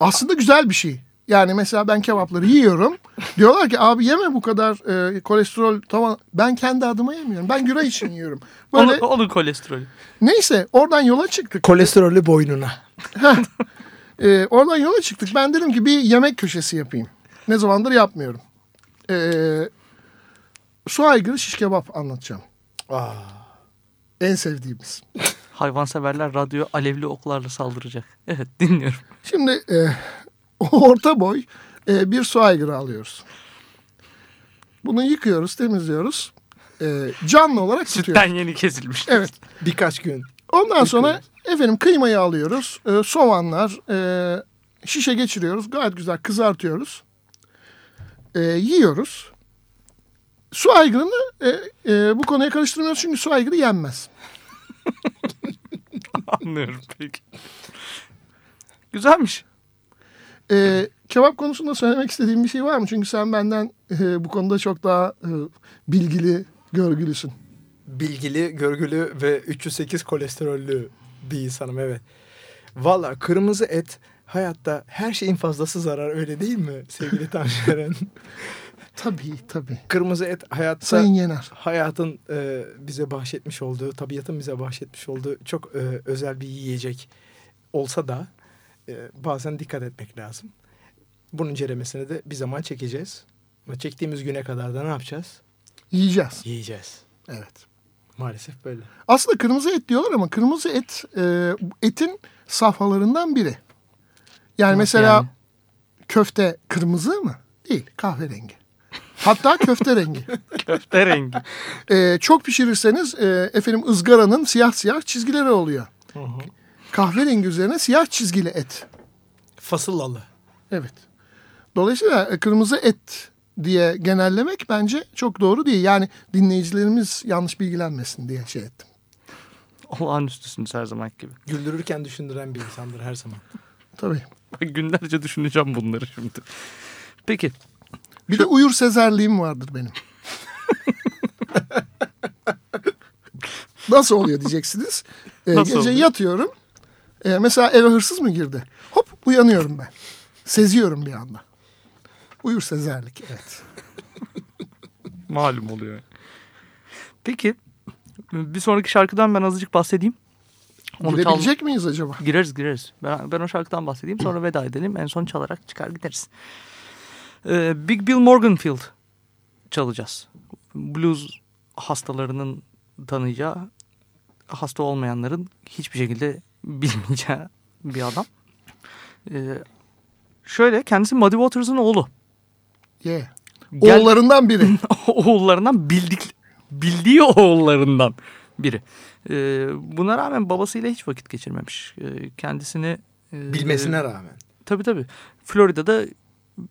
Aslında güzel bir şey. Yani mesela ben kebapları yiyorum. Diyorlar ki abi yeme bu kadar e, kolesterol tamam. Ben kendi adıma yemiyorum. Ben güre için yiyorum. Böyle Onun, onun kolesterolü. neyse oradan yola çıktık. Kolesterolü boynuna. Ee, oradan yola çıktık. Ben dedim ki bir yemek köşesi yapayım. Ne zamandır yapmıyorum. Ee, su aygırı şiş kebap anlatacağım. En sevdiğimiz. Hayvanseverler radyo alevli oklarla saldıracak. Evet dinliyorum. Şimdi e, [LAUGHS] orta boy e, bir su aygırı alıyoruz. Bunu yıkıyoruz, temizliyoruz. E, canlı olarak tutuyoruz. Sütten yeni kesilmiş. Evet. Birkaç gün. Ondan sonra efendim kıymayı alıyoruz. E, soğanlar, e, şişe geçiriyoruz. Gayet güzel kızartıyoruz. E, yiyoruz. Su aygırını e, e, bu konuya karıştırmıyoruz çünkü su aygırı yenmez. Anlıyorum peki. Güzelmiş. E, kebap konusunda söylemek istediğin bir şey var mı? Çünkü sen benden e, bu konuda çok daha e, bilgili, görgülüsün. Bilgili, görgülü ve 308 kolesterollü bir insanım evet. Valla kırmızı et hayatta her şeyin fazlası zarar öyle değil mi sevgili Tanju Eren? [LAUGHS] Tabii tabii. kırmızı et hayatta Sayın Yener. hayatın e, bize bahşetmiş olduğu, tabiatın bize bahşetmiş olduğu çok e, özel bir yiyecek olsa da e, bazen dikkat etmek lazım. Bunun ceremesini de bir zaman çekeceğiz. Ama çektiğimiz güne kadar da ne yapacağız? Yiyeceğiz. Yiyeceğiz. Evet. Maalesef böyle. Aslında kırmızı et diyorlar ama kırmızı et e, etin safhalarından biri. Yani Nasıl mesela yani? köfte kırmızı mı? Değil, kahverengi. Hatta köfte rengi. [LAUGHS] Köfte rengi. E, çok pişirirseniz e, efendim ızgaranın siyah siyah çizgileri oluyor. Kahverengi üzerine siyah çizgili et. Fasıllalı. Evet. Dolayısıyla e, kırmızı et diye genellemek bence çok doğru değil. Yani dinleyicilerimiz yanlış bilgilenmesin diye şey ettim. Olağanüstüsünüz her zaman gibi. Güldürürken düşündüren bir insandır her zaman. Tabii. Ben günlerce düşüneceğim bunları şimdi. Peki. Bir de uyur sezerliğim vardır benim. Nasıl oluyor diyeceksiniz. Ee, Nasıl gece oluyor? yatıyorum. Ee, mesela eve hırsız mı girdi? Hop uyanıyorum ben. Seziyorum bir anda. Uyur sezerlik evet. [LAUGHS] Malum oluyor. Peki. Bir sonraki şarkıdan ben azıcık bahsedeyim. Onu çal- Girebilecek miyiz acaba? Gireriz gireriz. Ben, ben o şarkıdan bahsedeyim sonra veda edelim. En son çalarak çıkar gideriz. Ee, Big Bill Morganfield çalacağız. Blues hastalarının tanıyacağı, hasta olmayanların hiçbir şekilde [LAUGHS] bilmeyeceği bir adam. Ee, şöyle kendisi Muddy Waters'ın oğlu. Yeah. Gel- Oğullarından biri. [LAUGHS] oğullarından bildik bildiği oğullarından biri. Ee, buna rağmen babasıyla hiç vakit geçirmemiş. Ee, kendisini e, Bilmesine rağmen. Tabii tabii. Florida'da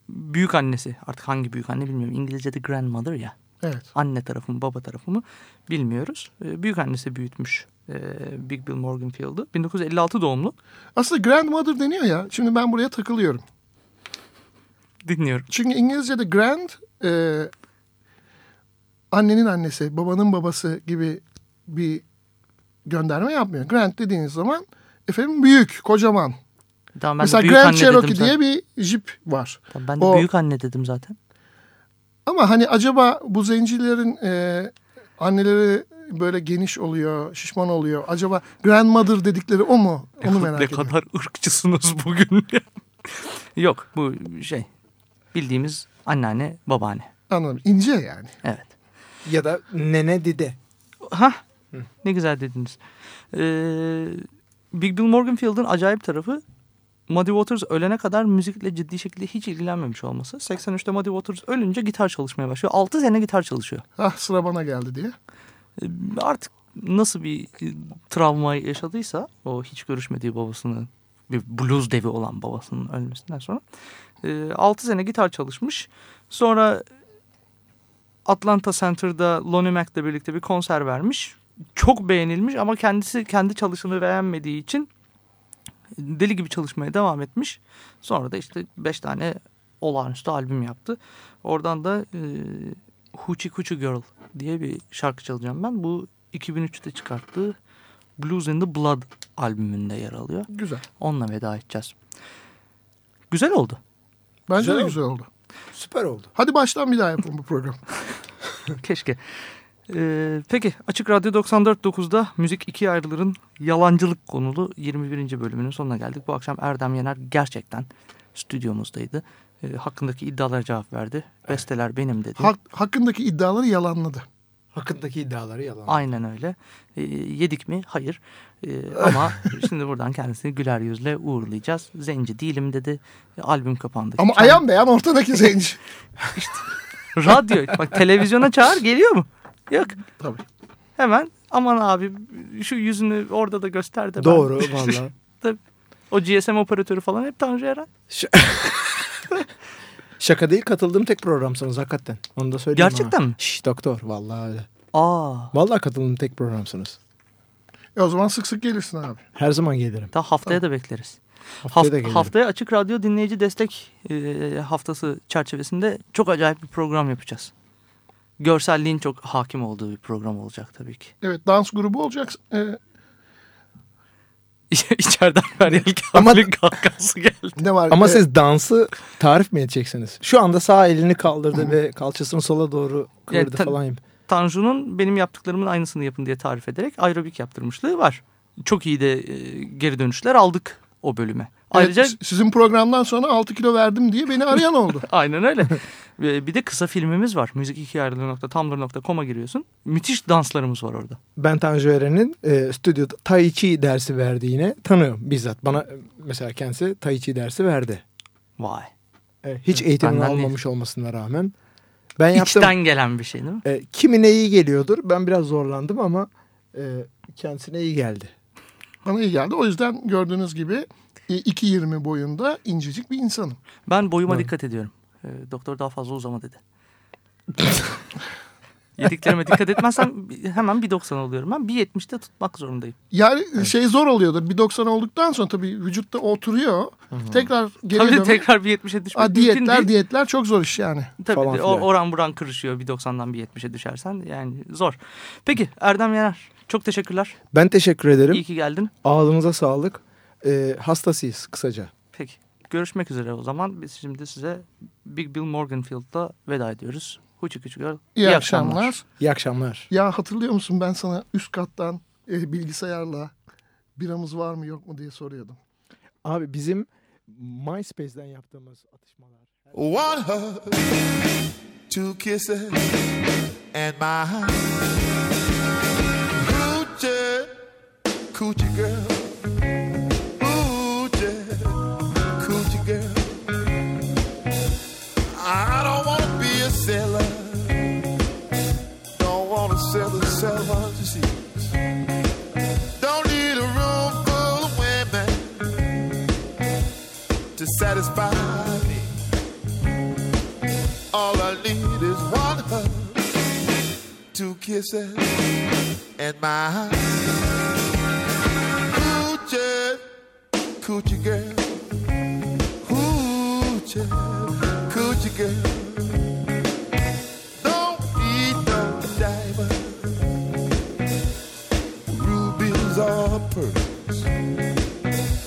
büyük annesi artık hangi büyük anne bilmiyorum. İngilizce'de grandmother ya. Evet. Anne tarafı mı baba tarafı mı bilmiyoruz. Ee, büyük annesi büyütmüş e, Big Bill Morganfield'ı. 1956 doğumlu. Aslında grandmother deniyor ya. Şimdi ben buraya takılıyorum. Dinliyorum. Çünkü İngilizce'de grand e, annenin annesi, babanın babası gibi bir gönderme yapmıyor. Grand dediğiniz zaman efendim büyük, kocaman. Tamam, ben Mesela de büyük Grand anne Cherokee dedim zaten. diye bir jip var. Tamam, ben de O- büyük anne dedim zaten. Ama hani acaba bu zencilerin e, anneleri böyle geniş oluyor, şişman oluyor. Acaba grandmother dedikleri o mu? Onu merak ne ediyorum. kadar ırkçısınız bugün. Yok bu şey bildiğimiz anneanne babaanne. Anladım. İnce yani. Evet. Ya da nene dide. Ha ne güzel dediniz. Ee, Big Bill Morganfield'ın acayip tarafı Muddy Waters ölene kadar müzikle ciddi şekilde hiç ilgilenmemiş olması. 83'te Muddy Waters ölünce gitar çalışmaya başlıyor. 6 sene gitar çalışıyor. Ah sıra bana geldi diye. Ee, Artık nasıl bir e, travma yaşadıysa o hiç görüşmediği babasının bir blues devi olan babasının ölmesinden sonra 6 sene gitar çalışmış. Sonra Atlanta Center'da Lonnie Mac'le birlikte bir konser vermiş. Çok beğenilmiş ama kendisi kendi çalışını beğenmediği için deli gibi çalışmaya devam etmiş. Sonra da işte 5 tane olağanüstü albüm yaptı. Oradan da e, Hoochie Coochie Girl diye bir şarkı çalacağım ben. Bu 2003'te çıkarttığı Blues in the Blood albümünde yer alıyor. Güzel. Onunla veda edeceğiz. Güzel oldu. Bence Güzel de oldu. güzel oldu. Süper oldu. Hadi baştan bir daha yapalım bu program. [LAUGHS] Keşke. Ee, peki Açık Radyo 94.9'da Müzik İkiye Ayrılır'ın yalancılık konulu 21. bölümünün sonuna geldik. Bu akşam Erdem Yener gerçekten stüdyomuzdaydı. Ee, hakkındaki iddialara cevap verdi. Besteler benim dedi. Hak, hakkındaki iddiaları yalanladı. Hakkındaki iddiaları yalan. Aynen öyle. Ee, yedik mi? Hayır. Ee, ama [LAUGHS] şimdi buradan kendisini güler yüzle uğurlayacağız. Zenci değilim dedi. Ee, albüm kapandı. Ama ayan beyan ortadaki zenci. [LAUGHS] Radyo. Bak televizyona çağır geliyor mu? Yok. Tabii. Hemen aman abi şu yüzünü orada da göster de. ben- Doğru [LAUGHS] valla. O GSM operatörü falan hep Tanju Eren. Şaka değil katıldığım tek programsınız hakikaten. Onu da söyleyeyim Gerçekten ha. mi? Şş doktor vallahi öyle. Aa. Vallahi katıldığım tek programsınız. E o zaman sık sık gelirsin abi. Her zaman gelirim. Daha haftaya da bekleriz. Haftaya da Haft- gelirim. haftaya Açık Radyo Dinleyici Destek e, haftası çerçevesinde çok acayip bir program yapacağız. Görselliğin çok hakim olduğu bir program olacak tabii ki. Evet dans grubu olacak. Ee, [LAUGHS] İçeriden Meryem [LAUGHS] Kamil'in kahkahası geldi. ne var? Ama Ee, siz dansı tarif mi edeceksiniz? Şu anda sağ elini kaldırdı ve kalçasını sola doğru kıvırdı Yani ta- falan. yap- Tanju'nun benim yaptıklarımın aynısını yapın diye tarif ederek aerobik yaptırmışlığı var. Çok iyi de e, geri dönüşler aldık o bölüme. evet, Ayrıca sizin programdan sonra 6 kilo verdim diye beni arayan oldu. [LAUGHS] aynen öyle. Bir de kısa filmimiz var. müzik2ayrılı.tumblr.com'a giriyorsun. Müthiş danslarımız var orada. Ben Tanju Eren'in e, stüdyoda Tai Chi dersi verdiğini tanıyorum bizzat. Bana e, mesela kendisi Tai Chi dersi verdi. Vay. E, hiç eğitimini benden değil. almamış olmasına rağmen. Ben yaptım. İçten gelen bir şey değil mi? E, kimine iyi geliyordur. Ben biraz zorlandım ama e, kendisine iyi geldi. Bana iyi geldi. O yüzden gördüğünüz gibi e, 2.20 boyunda incecik bir insanım. Ben boyuma Evet. dikkat ediyorum. Ee, doktor daha fazla uzama dedi. [LAUGHS] Yediklerime dikkat etmezsem hemen 1.90 oluyorum. Ben 1.70'te tutmak zorundayım. Yani şey zor oluyordur. 1.90 olduktan sonra tabii vücutta oturuyor. Tekrar geri Tabii dönmek. tekrar 1.70'e düşmek Aa, diyetler değil. diyetler çok zor iş yani. Tabii falan de o- oran buran kırışıyor 1.90'dan 1.70'e düşersen yani zor. Peki Erdem Yener çok teşekkürler. Ben teşekkür ederim. İyi ki geldin. Ağzınıza sağlık. E, hastasıyız kısaca. Peki görüşmek üzere o zaman. Biz şimdi size Big Bill Morganfield'la veda ediyoruz. Huçu küçük girl. İyi, akşamlar. İyi akşamlar. Ya hatırlıyor musun ben sana üst kattan e, bilgisayarla biramız var mı yok mu diye soruyordum. Abi bizim MySpace'den yaptığımız atışmalar. One hug, two kisses, and my coochie, coochie girl, Don't need a room full of women to satisfy me. All I need is one hug, two kisses, and my coochie, coochie girl, coochie, coochie girl.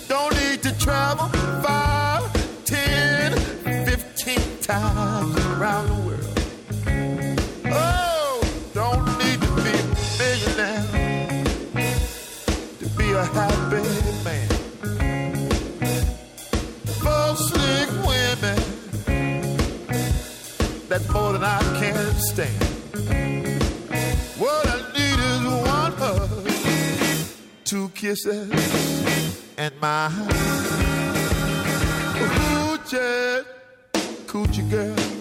Don't need to travel five, ten, fifteen times around the world. Oh, don't need to be a millionaire to be a happy man. Four slick women, that's more than I can stand. Kisses and my coochie, coochie girl,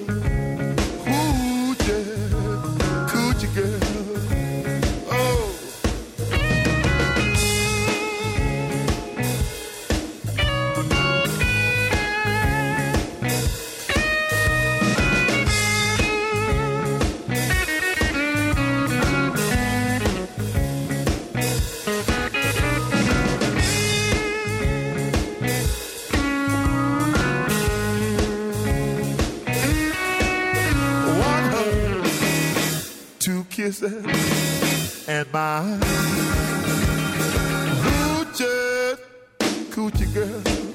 two kisses, and my coochie, coochie girl,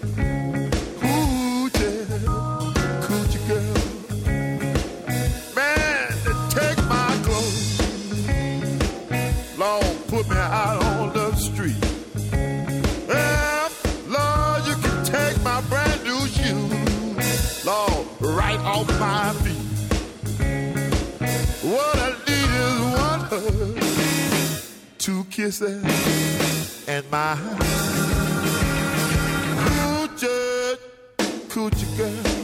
kisses, and my coochie, coochie girl,